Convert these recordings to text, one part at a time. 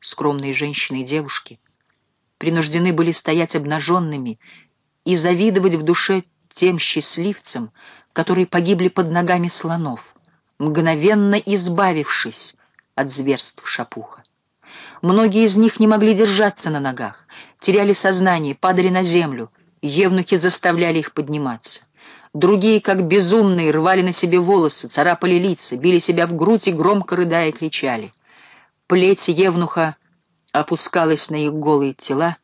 скромные женщины и девушки, принуждены были стоять обнаженными и завидовать в душе тем счастливцам, которые погибли под ногами слонов, мгновенно избавившись от зверств шапуха. Многие из них не могли держаться на ногах, теряли сознание, падали на землю, евнухи заставляли их подниматься. Другие, как безумные, рвали на себе волосы, царапали лица, били себя в грудь и громко рыдая кричали. Плеть евнуха опускалась на их голые тела,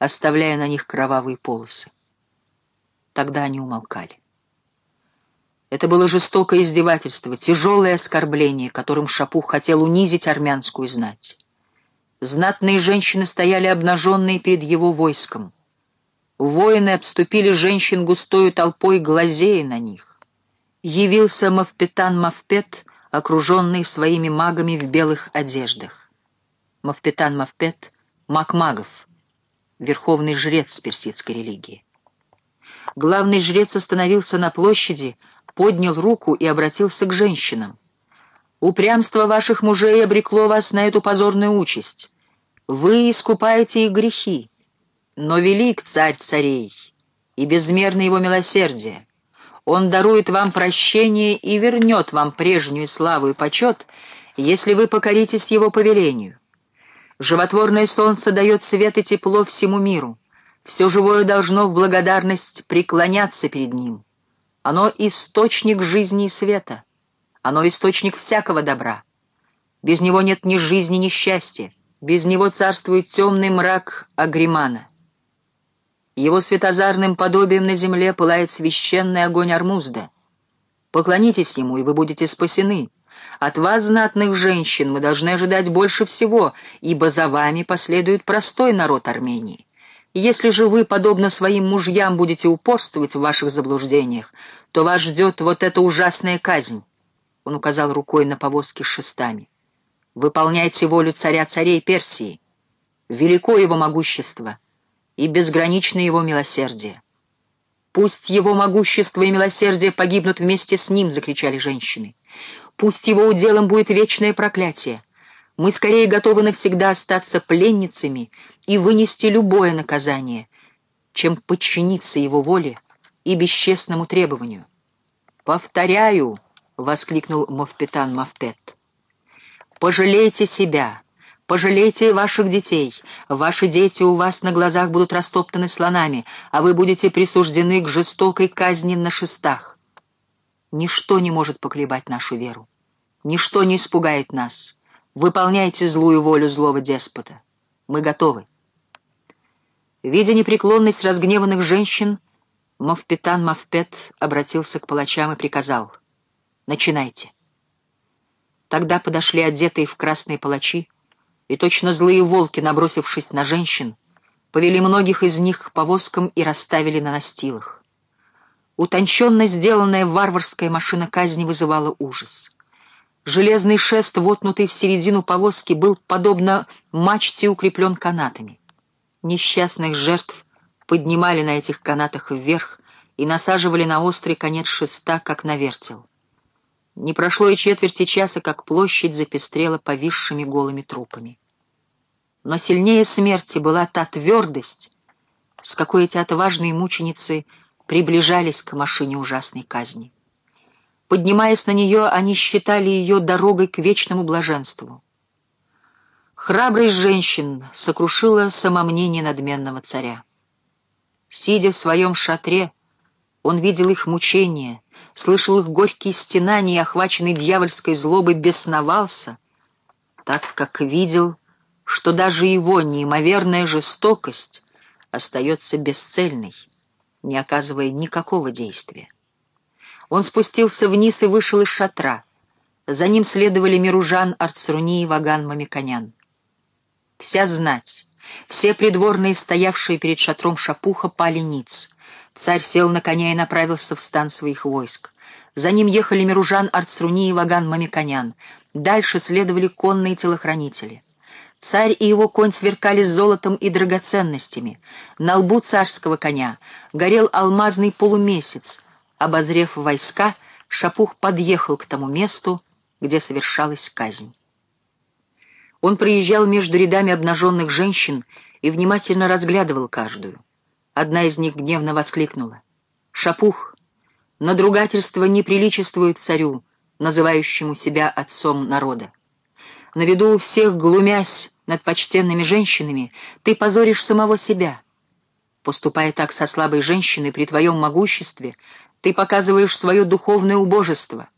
оставляя на них кровавые полосы. Тогда они умолкали. Это было жестокое издевательство, тяжелое оскорбление, которым Шапух хотел унизить армянскую знать. Знатные женщины стояли обнаженные перед его войском. Воины обступили женщин густою толпой, глазея на них. Явился Мавпетан Мавпет, окруженный своими магами в белых одеждах. Мавпетан Мавпет — маг магов, верховный жрец персидской религии. Главный жрец остановился на площади, поднял руку и обратился к женщинам. «Упрямство ваших мужей обрекло вас на эту позорную участь. Вы искупаете их грехи, но велик царь царей и безмерно его милосердие. Он дарует вам прощение и вернет вам прежнюю славу и почет, если вы покоритесь его повелению. Животворное солнце дает свет и тепло всему миру. Все живое должно в благодарность преклоняться перед ним. Оно — источник жизни и света. Оно — источник всякого добра. Без него нет ни жизни, ни счастья. Без него царствует темный мрак Агримана. Его светозарным подобием на земле пылает священный огонь Армузда. Поклонитесь ему, и вы будете спасены. От вас, знатных женщин, мы должны ожидать больше всего, ибо за вами последует простой народ Армении. Если же вы, подобно своим мужьям, будете упорствовать в ваших заблуждениях, то вас ждет вот эта ужасная казнь. Он указал рукой на повозки с шестами. Выполняйте волю царя царей Персии. Велико его могущество и безграничное его милосердие. «Пусть его могущество и милосердие погибнут вместе с ним!» — закричали женщины. «Пусть его уделом будет вечное проклятие!» Мы скорее готовы навсегда остаться пленницами и вынести любое наказание, чем подчиниться его воле и бесчестному требованию. «Повторяю!» — воскликнул Мовпетан Мавпет. «Пожалейте себя, пожалейте ваших детей. Ваши дети у вас на глазах будут растоптаны слонами, а вы будете присуждены к жестокой казни на шестах. Ничто не может поколебать нашу веру, ничто не испугает нас». Выполняйте злую волю злого деспота. Мы готовы. Видя непреклонность разгневанных женщин, Мовпетан Мавпет обратился к палачам и приказал «Начинайте». Тогда подошли одетые в красные палачи, и точно злые волки, набросившись на женщин, повели многих из них к повозкам и расставили на настилах. Утонченно сделанная варварская машина казни вызывала ужас. Железный шест, вотнутый в середину повозки, был, подобно мачте, укреплен канатами. Несчастных жертв поднимали на этих канатах вверх и насаживали на острый конец шеста, как на вертел. Не прошло и четверти часа, как площадь запестрела повисшими голыми трупами. Но сильнее смерти была та твердость, с какой эти отважные мученицы приближались к машине ужасной казни. Поднимаясь на нее, они считали ее дорогой к вечному блаженству. Храбрость женщин сокрушила самомнение надменного царя. Сидя в своем шатре, он видел их мучения, слышал их горькие стенания и, охваченный дьявольской злобой, бесновался, так как видел, что даже его неимоверная жестокость остается бесцельной, не оказывая никакого действия. Он спустился вниз и вышел из шатра. За ним следовали Миружан, Арцруни и Ваган Мамиконян. Вся знать, все придворные, стоявшие перед шатром Шапуха, пали ниц. Царь сел на коня и направился в стан своих войск. За ним ехали Миружан, Арцруни и Ваган Мамиконян. Дальше следовали конные телохранители. Царь и его конь сверкали золотом и драгоценностями. На лбу царского коня горел алмазный полумесяц, Обозрев войска, Шапух подъехал к тому месту, где совершалась казнь. Он проезжал между рядами обнаженных женщин и внимательно разглядывал каждую. Одна из них гневно воскликнула. «Шапух! Надругательство не приличествует царю, называющему себя отцом народа. На виду у всех, глумясь над почтенными женщинами, ты позоришь самого себя. Поступая так со слабой женщиной при твоем могуществе, ты показываешь свое духовное убожество».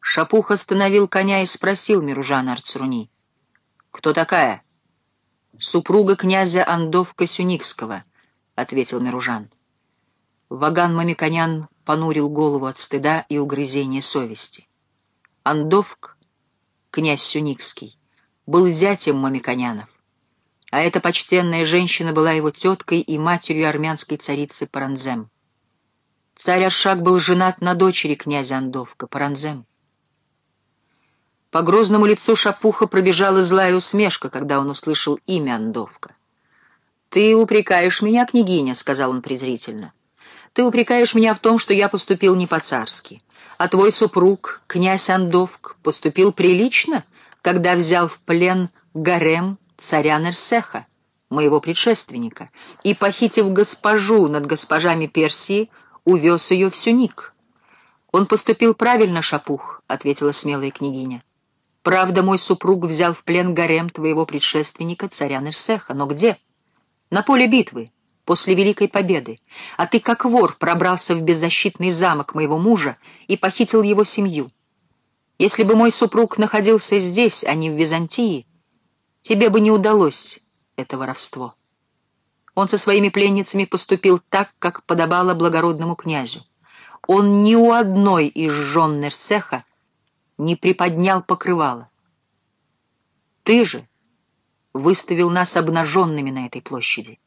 Шапух остановил коня и спросил Миружана Арцруни. «Кто такая?» «Супруга князя Андовка Сюникского», — ответил Миружан. Ваган Мамиконян понурил голову от стыда и угрызения совести. Андовк, князь Сюникский, был зятем Мамиконянов, а эта почтенная женщина была его теткой и матерью армянской царицы Паранзем. Царь Аршак был женат на дочери князя Андовка, Паранзем. По грозному лицу Шапуха пробежала злая усмешка, когда он услышал имя Андовка. «Ты упрекаешь меня, княгиня», — сказал он презрительно. «Ты упрекаешь меня в том, что я поступил не по-царски. А твой супруг, князь Андовк, поступил прилично, когда взял в плен гарем царя Нерсеха, моего предшественника, и, похитив госпожу над госпожами Персии, увез ее в Сюник». «Он поступил правильно, Шапух», — ответила смелая княгиня. Правда, мой супруг взял в плен гарем твоего предшественника, царя Нерсеха. Но где? На поле битвы, после Великой Победы. А ты, как вор, пробрался в беззащитный замок моего мужа и похитил его семью. Если бы мой супруг находился здесь, а не в Византии, тебе бы не удалось это воровство. Он со своими пленницами поступил так, как подобало благородному князю. Он ни у одной из жен Нерсеха не приподнял покрывало. Ты же выставил нас обнаженными на этой площади.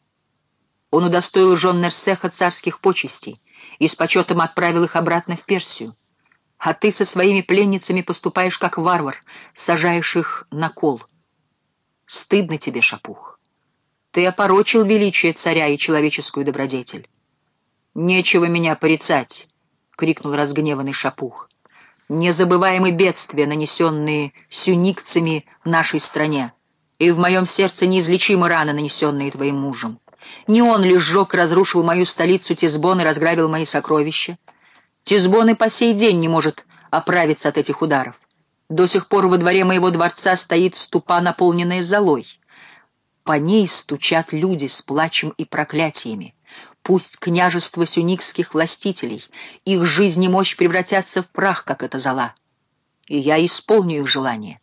Он удостоил жен Нерсеха царских почестей и с почетом отправил их обратно в Персию. А ты со своими пленницами поступаешь как варвар, сажаешь их на кол. Стыдно тебе, Шапух. Ты опорочил величие царя и человеческую добродетель. «Нечего меня порицать!» — крикнул разгневанный Шапух незабываемы бедствия, нанесенные сюникцами нашей стране, и в моем сердце неизлечимы раны, нанесенные твоим мужем. Не он ли сжег разрушил мою столицу Тизбон и разграбил мои сокровища? Тизбон и по сей день не может оправиться от этих ударов. До сих пор во дворе моего дворца стоит ступа, наполненная золой. По ней стучат люди с плачем и проклятиями. Пусть княжество сюникских властителей, их жизнь и мощь превратятся в прах, как эта зола. И я исполню их желание.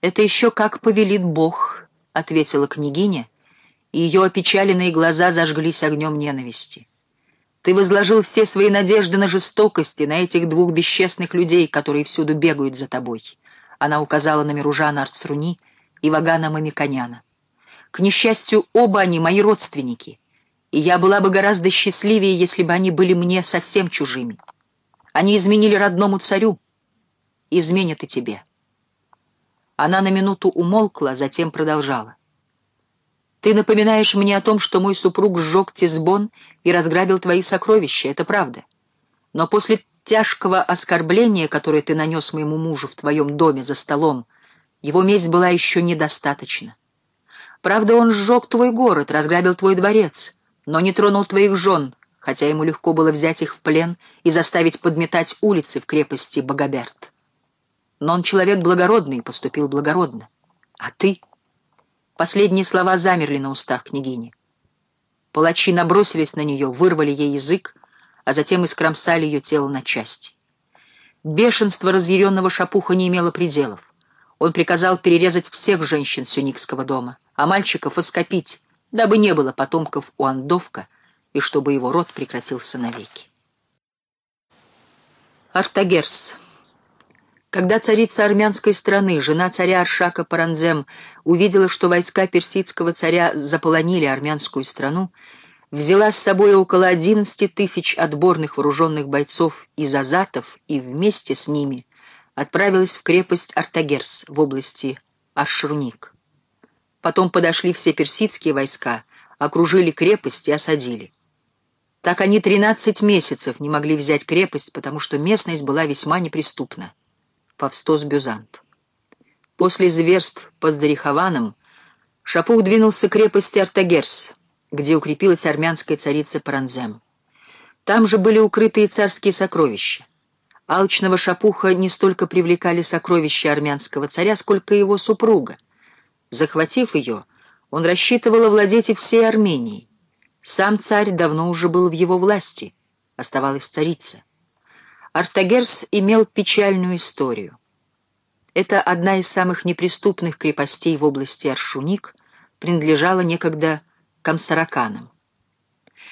«Это еще как повелит Бог», — ответила княгиня, ее опечаленные глаза зажглись огнем ненависти. «Ты возложил все свои надежды на жестокости, на этих двух бесчестных людей, которые всюду бегают за тобой». Она указала на Миружана Арцруни и Вагана Мамиконяна. «К несчастью, оба они мои родственники» и я была бы гораздо счастливее, если бы они были мне совсем чужими. Они изменили родному царю, изменят и тебе». Она на минуту умолкла, затем продолжала. «Ты напоминаешь мне о том, что мой супруг сжег Тизбон и разграбил твои сокровища, это правда. Но после тяжкого оскорбления, которое ты нанес моему мужу в твоем доме за столом, его месть была еще недостаточна. Правда, он сжег твой город, разграбил твой дворец, но не тронул твоих жен, хотя ему легко было взять их в плен и заставить подметать улицы в крепости Богоберт. Но он человек благородный и поступил благородно. А ты? Последние слова замерли на устах княгини. Палачи набросились на нее, вырвали ей язык, а затем искромсали ее тело на части. Бешенство разъяренного шапуха не имело пределов. Он приказал перерезать всех женщин Сюникского дома, а мальчиков оскопить, дабы не было потомков у Андовка и чтобы его род прекратился навеки. Артагерс. Когда царица армянской страны, жена царя Аршака Паранзем, увидела, что войска персидского царя заполонили армянскую страну, взяла с собой около 11 тысяч отборных вооруженных бойцов из азатов и вместе с ними отправилась в крепость Артагерс в области Ашруник. Потом подошли все персидские войска, окружили крепость и осадили. Так они 13 месяцев не могли взять крепость, потому что местность была весьма неприступна. Павстос Бюзант. После зверств под Зарихованом Шапух двинулся к крепости Артагерс, где укрепилась армянская царица Паранзем. Там же были укрыты царские сокровища. Алчного Шапуха не столько привлекали сокровища армянского царя, сколько его супруга. Захватив ее, он рассчитывал овладеть и всей Арменией. Сам царь давно уже был в его власти, оставалась царица. Артагерс имел печальную историю. Это одна из самых неприступных крепостей в области Аршуник, принадлежала некогда Камсараканам.